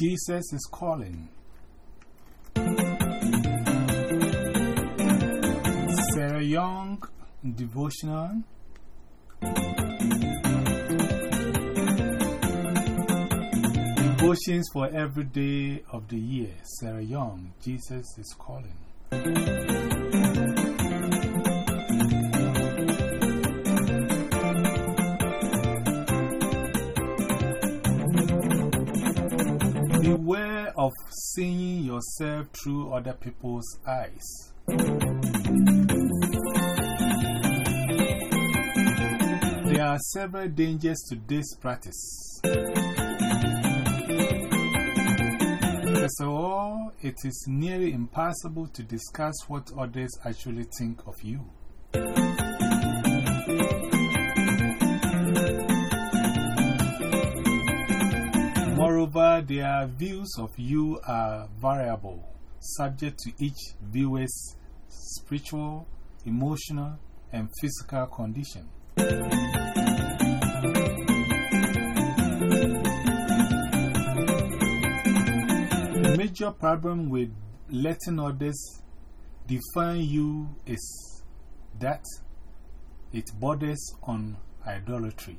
Jesus is calling. Sarah Young devotional. Devotions for every day of the year. Sarah Young, Jesus is calling. Of seeing yourself through other people's eyes. There are several dangers to this practice. First of all, it is nearly impossible to discuss what others actually think of you. Their views of you are variable, subject to each viewer's spiritual, emotional, and physical condition. The major problem with letting others define you is that it borders on idolatry.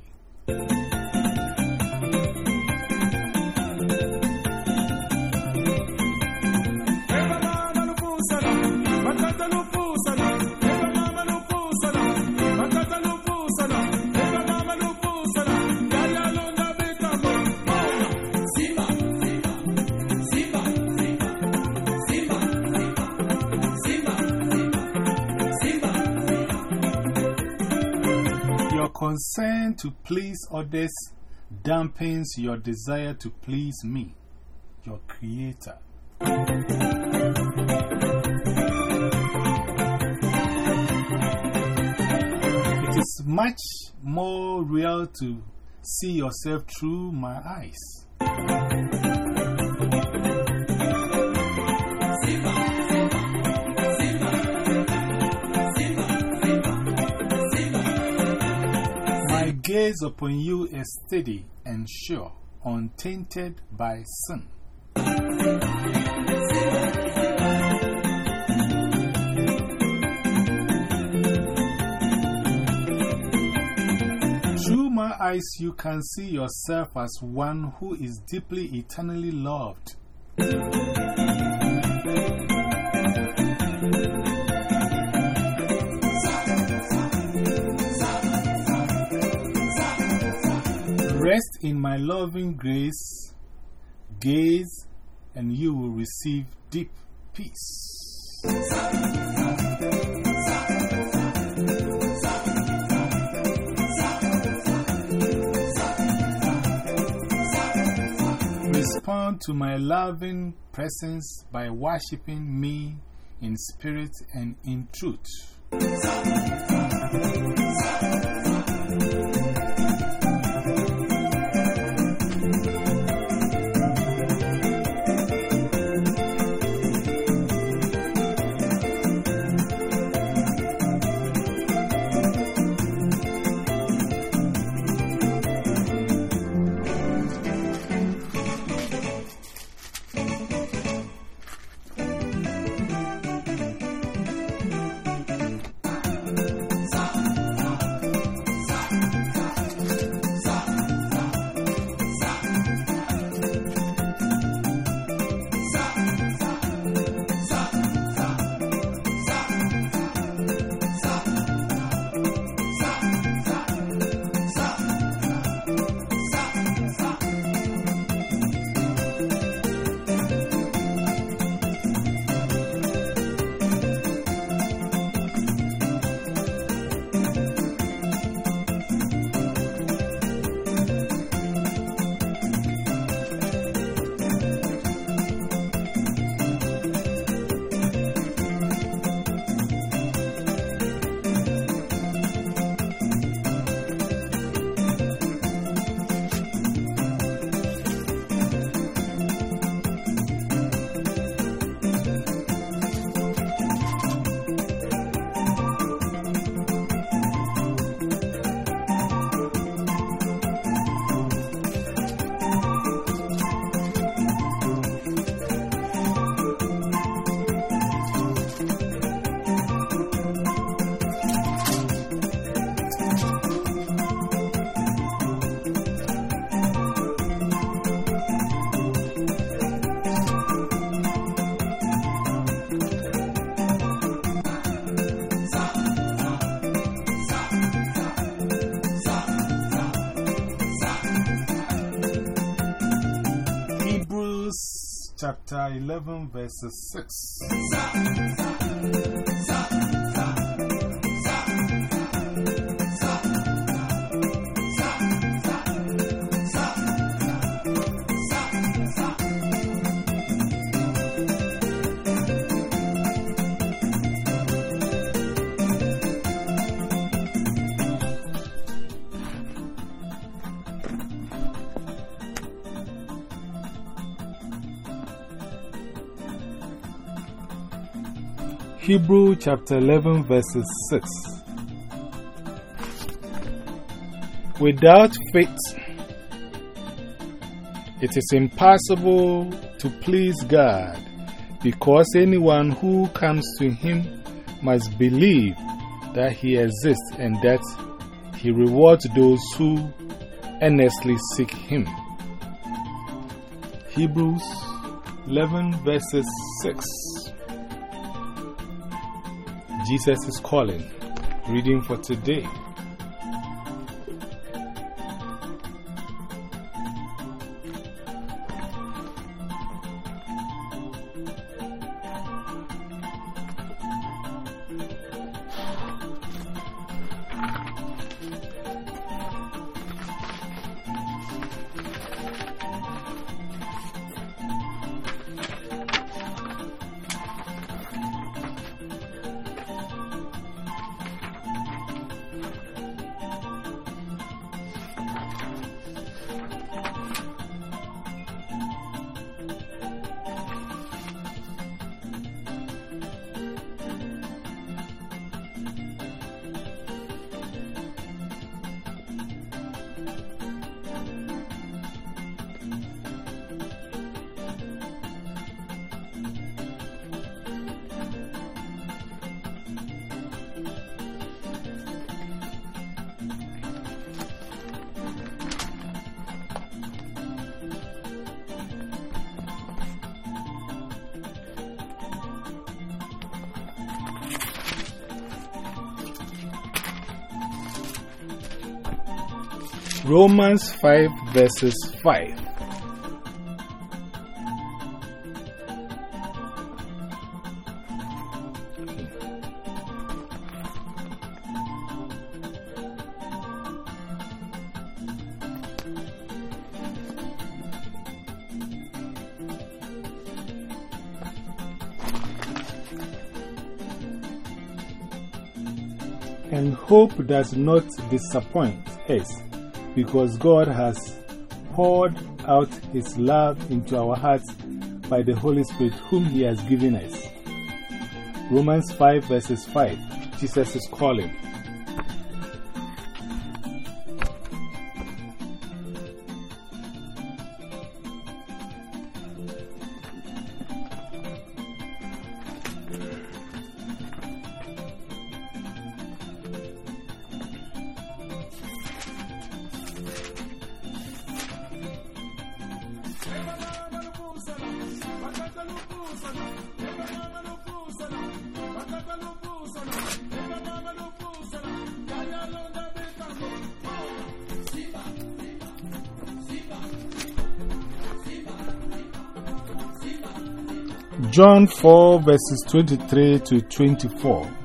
Concern to please others dampens your desire to please me, your Creator. It is much more real to see yourself through my eyes. Gaze upon you is steady and sure, untainted by sin. Through my eyes, you can see yourself as one who is deeply, eternally loved. Rest in my loving grace, gaze, and you will receive deep peace. Respond to my loving presence by worshiping me in spirit and in truth. Chapter 11, verses 6. Hebrew chapter 11, verses 6. Without faith, it is impossible to please God because anyone who comes to Him must believe that He exists and that He rewards those who earnestly seek Him. Hebrews 11, verses 6. Jesus is calling. Reading for today. Romans 5 verses 5. And hope does not disappoint us because God has poured out His love into our hearts by the Holy Spirit, whom He has given us. Romans 5 verses 5 Jesus is calling. John 4 verses 23 to 24.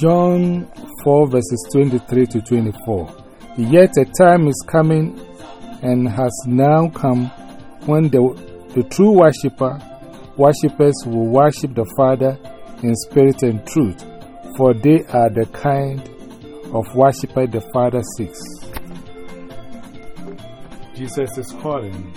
John 4 verses 23 to 24. Yet a time is coming and has now come when the, the true worshipper, worshippers will worship the Father in spirit and truth, for they are the kind of worshipper the Father seeks. Jesus is calling.